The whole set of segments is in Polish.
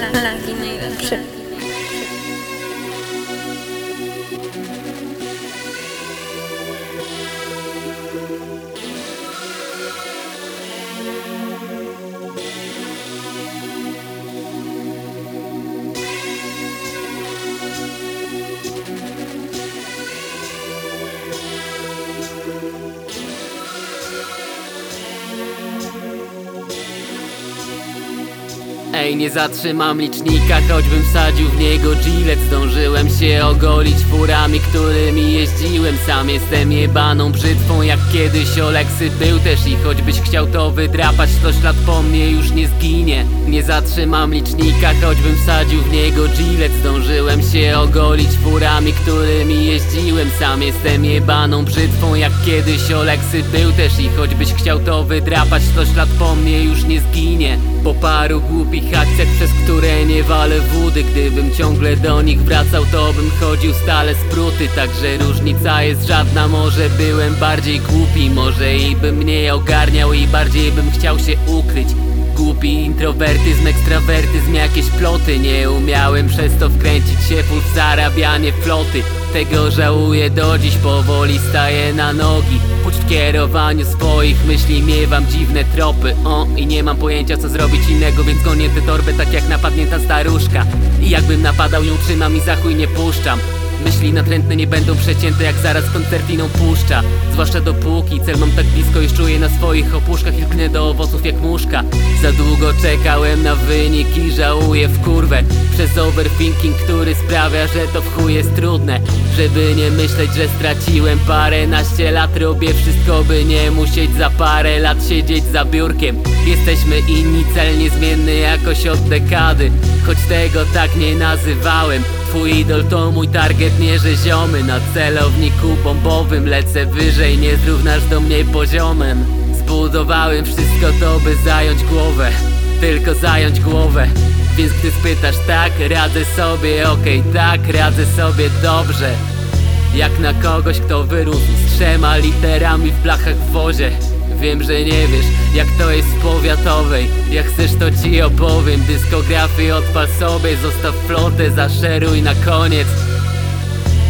兰兰迪那个是。Ej, nie zatrzymam licznika, choćbym wsadził w niego gilet. Zdążyłem się ogolić furami, którymi jeździłem. Sam jestem jebaną brzytwą, jak kiedyś Oleksy był też. I choćbyś chciał to wydrapać, to ślad po mnie już nie zginie. Nie zatrzymam licznika, choćbym wsadził w niego gilet. Zdążyłem się ogolić furami, którymi jeździłem. Sam jestem jebaną brzytwą, jak kiedyś Oleksy był też. I choćbyś chciał to wydrapać, to ślad po mnie już nie zginie. Po paru głupich akcjach, przez które nie walę wody. Gdybym ciągle do nich wracał, to bym chodził stale spruty. Także różnica jest żadna, może byłem bardziej głupi. Może i bym mniej ogarniał i bardziej bym chciał się ukryć. Głupi introwertyzm, ekstrawertyzm, jakieś ploty. Nie umiałem przez to wkręcić się full w zarabianie floty. Tego żałuję do dziś, powoli staję na nogi Pucz w kierowaniu swoich myśli, miewam dziwne tropy O, i nie mam pojęcia co zrobić innego, więc gonię tę torbę tak jak napadnięta staruszka. I jakbym napadał ją trzymam i za chuj nie puszczam. Myśli natrętne nie będą przecięte jak zaraz koncertiną puszcza. Zwłaszcza dopóki cel mam tak blisko już czuję na swoich opuszkach i lknę do owoców jak muszka. Za długo czekałem na wynik i żałuję w kurwę Przez overthinking, który sprawia, że to w chuj jest trudne. Żeby nie myśleć, że straciłem parę naście lat Robię wszystko, by nie musieć za parę lat siedzieć za biurkiem. Jesteśmy inni, cel niezmienny jakoś od dekady. Choć tego tak nie nazywałem Twój idol to mój target, że ziomy. Na celowniku bombowym lecę wyżej Nie zrównasz do mnie poziomem. Zbudowałem wszystko to by zająć głowę. Tylko zająć głowę Więc gdy spytasz tak, radzę sobie Okej, tak, radzę sobie dobrze. Jak na kogoś, kto wyrósł z trzema literami w blachach w wozie. Wiem, że nie wiesz, jak to jest w powiatowej. Jak chcesz to ci opowiem. Dyskografii odpal sobie Zostaw flotę, zaszeruj na koniec.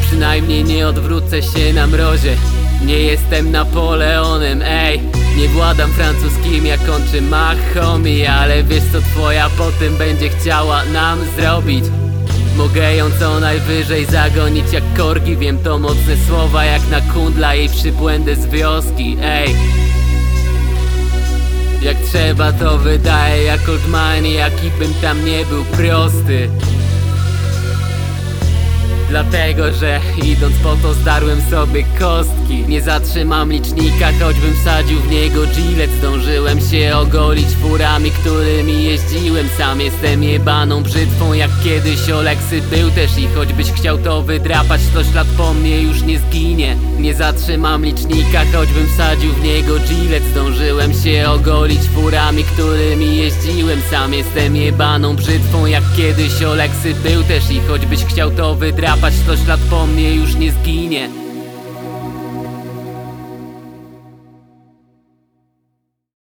Przynajmniej nie odwrócę się na mrozie Nie jestem Napoleonem, ej. Nie władam francuskim jak on czy Mahomi Ale wiesz co twoja potem będzie chciała nam zrobić? Mogę ją co najwyżej zagonić jak korgi Wiem to mocne słowa jak na kundla jej przybłędy z wioski, ej. Jak trzeba to wydaje jak old money Jaki bym tam nie był prosty Dlatego, że idąc po to zdarłem sobie kostki. Nie zatrzymam licznika, choćbym wsadził w niego gilet. Zdążyłem się ogolić furami, którymi jeździłem. Sam jestem jebaną brzytwą, jak kiedyś Oleksy był też. I choćbyś chciał to wydrapać, to ślad po mnie już nie zginie. Nie zatrzymam licznika, choćbym wsadził w niego gilet. Zdążyłem się ogolić furami, którymi jeździłem. Sam jestem jebaną brzytwą, jak kiedyś Oleksy był też. I choćbyś chciał to wydrapać, to ślad po mnie już nie zginie